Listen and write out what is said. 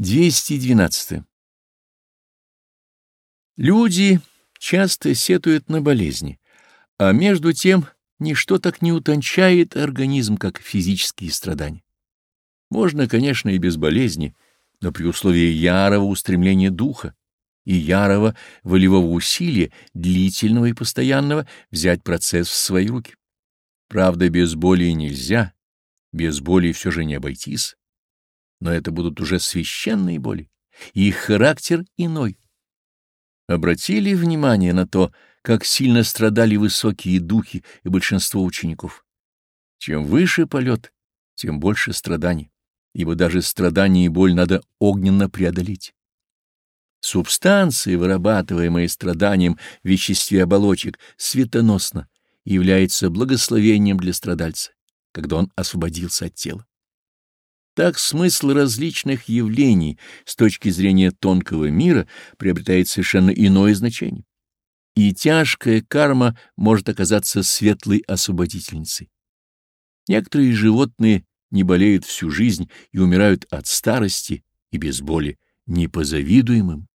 212. Люди часто сетуют на болезни, а между тем ничто так не утончает организм, как физические страдания. Можно, конечно, и без болезни, но при условии ярого устремления духа и ярого волевого усилия, длительного и постоянного, взять процесс в свои руки. Правда, без боли нельзя, без боли все же не обойтись но это будут уже священные боли. Их характер иной. Обратили внимание на то, как сильно страдали высокие духи и большинство учеников. Чем выше полет, тем больше страданий, ибо даже страдания и боль надо огненно преодолеть. Субстанции, вырабатываемые страданием в веществе оболочек, светоносно является благословением для страдальца, когда он освободился от тела. Так смысл различных явлений с точки зрения тонкого мира приобретает совершенно иное значение. И тяжкая карма может оказаться светлой освободительницей. Некоторые животные не болеют всю жизнь и умирают от старости и без боли непозавидуемым.